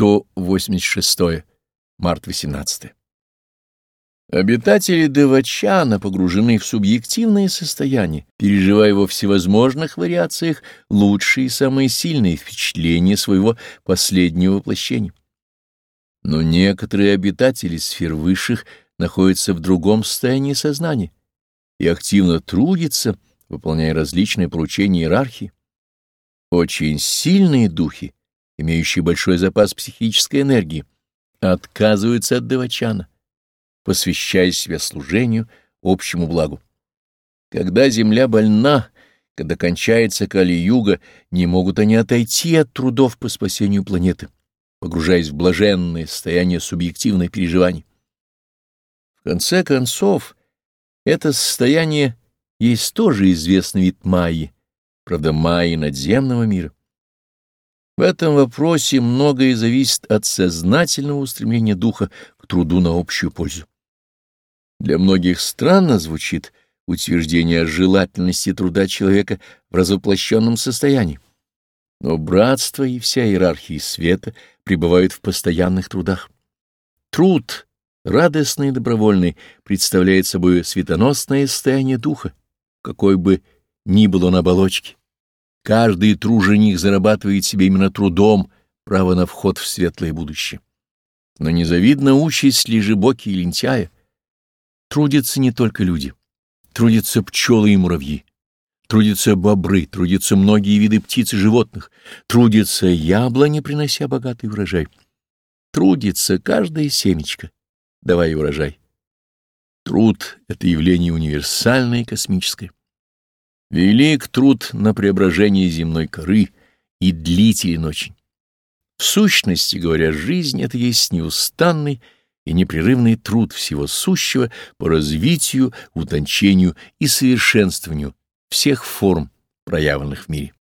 186. Март 18. Обитатели Девачана погружены в субъективное состояние, переживая во всевозможных вариациях лучшие и самые сильные впечатления своего последнего воплощения. Но некоторые обитатели сфер высших находятся в другом состоянии сознания и активно трудятся, выполняя различные поручения иерархии. Очень сильные духи, имеющие большой запас психической энергии, отказываются от девачана посвящая себя служению общему благу. Когда земля больна, когда кончается Кали-юга, не могут они отойти от трудов по спасению планеты, погружаясь в блаженное состояние субъективных переживаний. В конце концов, это состояние есть тоже известный вид майи, правда, майи надземного мира. В этом вопросе многое зависит от сознательного устремления духа к труду на общую пользу. Для многих странно звучит утверждение о желательности труда человека в развоплощенном состоянии. Но братство и вся иерархия света пребывают в постоянных трудах. Труд, радостный и добровольный, представляет собой светоносное состояние духа, какой бы ни был он оболочки. Каждый труженик зарабатывает себе именно трудом право на вход в светлое будущее. Но незавидна участь лежебоки и лентяя, Трудятся не только люди. Трудятся пчелы и муравьи. Трудятся бобры, трудятся многие виды птиц и животных. Трудятся яблони, принося богатый урожай. Трудится каждая семечко, давая урожай. Труд — это явление универсальное и космическое. Велик труд на преображение земной коры и длителен очень. В сущности говоря, жизнь — это есть неустанный и непрерывный труд всего сущего по развитию, утончению и совершенствованию всех форм, проявленных в мире.